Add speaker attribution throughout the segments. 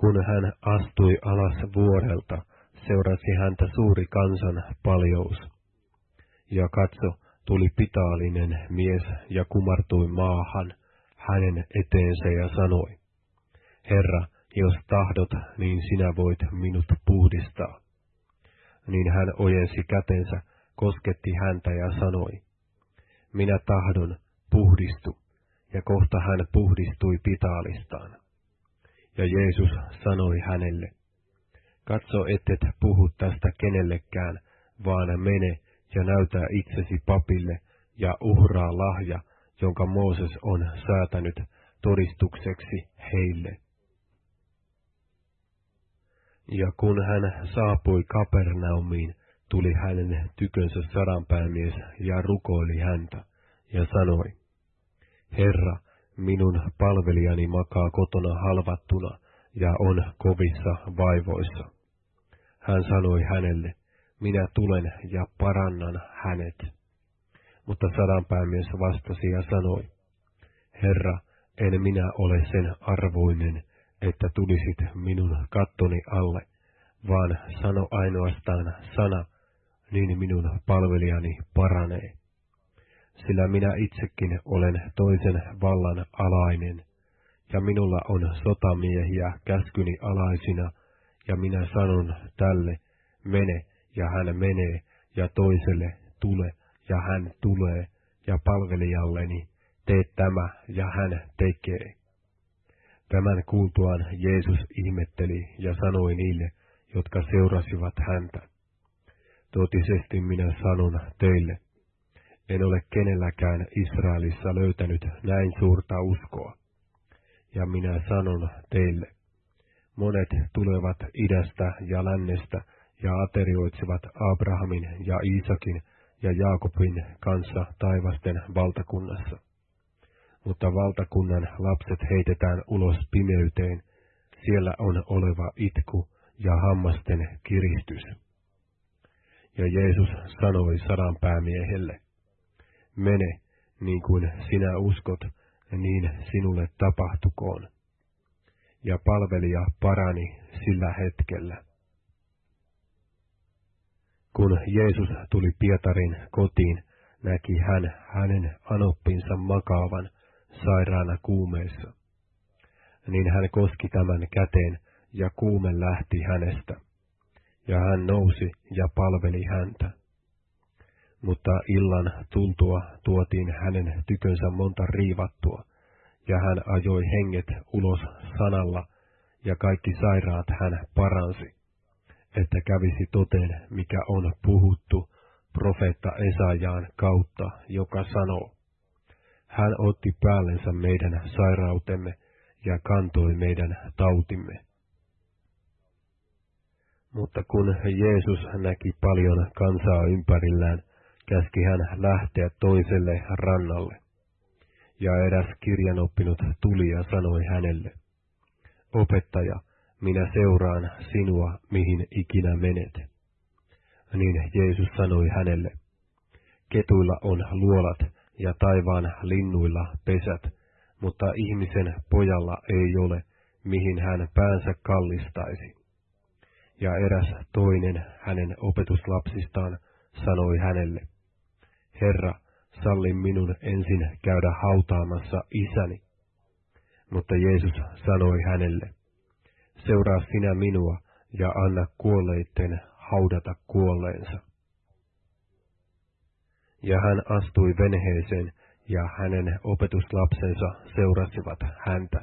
Speaker 1: Kun hän astui alas vuorelta, seurasi häntä suuri kansan paljous. Ja katso, tuli pitaalinen mies ja kumartui maahan hänen eteensä ja sanoi, Herra, jos tahdot, niin sinä voit minut puhdistaa. Niin hän ojensi kätensä, kosketti häntä ja sanoi, Minä tahdon, puhdistu, ja kohta hän puhdistui pitaalistaan. Ja Jeesus sanoi hänelle, Katso, ettet puhu tästä kenellekään, vaan mene ja näytä itsesi papille ja uhraa lahja, jonka Mooses on säätänyt todistukseksi heille. Ja kun hän saapui Kapernaumiin, tuli hänen tykönsä sadanpäämies ja rukoili häntä, ja sanoi, Herra, minun palvelijani makaa kotona halvattuna ja on kovissa vaivoissa. Hän sanoi hänelle, minä tulen ja parannan hänet. Mutta sadanpäämies vastasi ja sanoi, Herra, en minä ole sen arvoinen, että tulisit minun kattoni alle, vaan sano ainoastaan sana, niin minun palvelijani paranee. Sillä minä itsekin olen toisen vallan alainen, ja minulla on sotamiehiä käskyni alaisina, ja minä sanon tälle, mene, ja hän menee, ja toiselle, tule, ja hän tulee, ja palvelijalleni, tee tämä, ja hän tekee. Tämän kuultuaan Jeesus ihmetteli ja sanoi niille, jotka seurasivat häntä. Totisesti minä sanon teille, en ole kenelläkään Israelissa löytänyt näin suurta uskoa. Ja minä sanon teille, monet tulevat idästä ja lännestä ja aterioitsivat Abrahamin ja Iisakin ja Jaakobin kanssa taivasten valtakunnassa. Mutta valtakunnan lapset heitetään ulos pimeyteen, siellä on oleva itku ja hammasten kiristys. Ja Jeesus sanoi sadan päämiehelle, mene, niin kuin sinä uskot, niin sinulle tapahtukoon. Ja palvelija parani sillä hetkellä. Kun Jeesus tuli Pietarin kotiin, näki hän hänen anoppinsa makaavan sairaana kuumeessa. Niin hän koski tämän käteen, ja kuume lähti hänestä. Ja hän nousi ja palveli häntä. Mutta illan tultua tuotiin hänen tykönsä monta riivattua, ja hän ajoi henget ulos sanalla, ja kaikki sairaat hän paransi että kävisi toteen, mikä on puhuttu profeetta Esajaan kautta, joka sanoo, hän otti päällensä meidän sairautemme ja kantoi meidän tautimme. Mutta kun Jeesus näki paljon kansaa ympärillään, käski hän lähteä toiselle rannalle. Ja eräs kirjanoppinut tuli ja sanoi hänelle, Opettaja, minä seuraan sinua, mihin ikinä menet. Niin Jeesus sanoi hänelle, ketuilla on luolat ja taivaan linnuilla pesät, mutta ihmisen pojalla ei ole, mihin hän päänsä kallistaisi. Ja eräs toinen hänen opetuslapsistaan sanoi hänelle, Herra, salli minun ensin käydä hautaamassa isäni. Mutta Jeesus sanoi hänelle, seuraa sinä minua ja anna kuolleitten haudata kuolleensa. Ja hän astui venheeseen, ja hänen opetuslapsensa seurasivat häntä.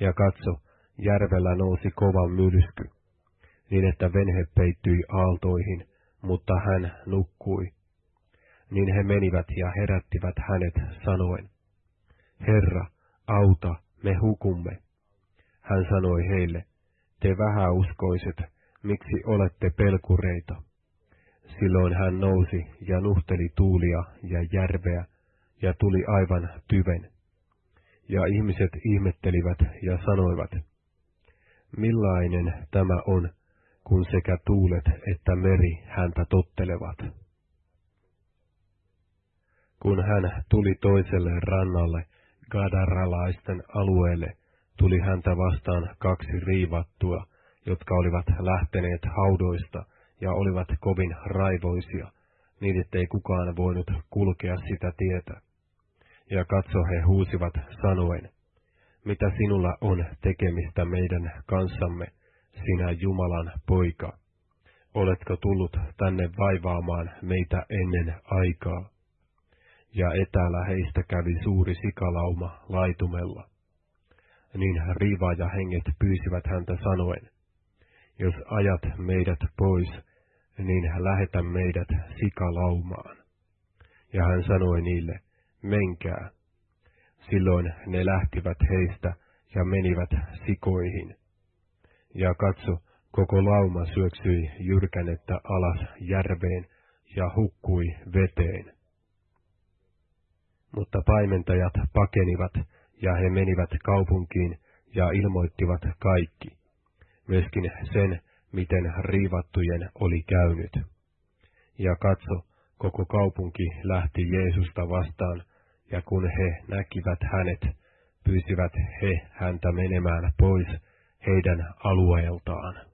Speaker 1: Ja katso, järvellä nousi kova myrsky, niin että venhe peittyi aaltoihin, mutta hän nukkui. Niin he menivät ja herättivät hänet sanoen, Herra, auta, me hukumme. Hän sanoi heille, te vähäuskoiset, miksi olette pelkureita? Silloin hän nousi ja nuhteli tuulia ja järveä ja tuli aivan tyven. Ja ihmiset ihmettelivät ja sanoivat, millainen tämä on, kun sekä tuulet että meri häntä tottelevat. Kun hän tuli toiselle rannalle, Gadaralaisten alueelle, tuli häntä vastaan kaksi riivattua, jotka olivat lähteneet haudoista ja olivat kovin raivoisia, niin ettei kukaan voinut kulkea sitä tietä. Ja katso he huusivat sanoen, mitä sinulla on tekemistä meidän kanssamme, sinä Jumalan poika? Oletko tullut tänne vaivaamaan meitä ennen aikaa? Ja etäällä heistä kävi suuri sikalauma laitumella. Niin riivaaja henget pyysivät häntä sanoen, jos ajat meidät pois, niin lähetä meidät sikalaumaan. Ja hän sanoi niille, menkää. Silloin ne lähtivät heistä ja menivät sikoihin. Ja katso, koko lauma syöksyi jyrkänettä alas järveen ja hukkui veteen. Mutta paimentajat pakenivat, ja he menivät kaupunkiin ja ilmoittivat kaikki, myöskin sen, miten riivattujen oli käynyt. Ja katso, koko kaupunki lähti Jeesusta vastaan, ja kun he näkivät hänet, pyysivät he häntä menemään pois heidän alueeltaan.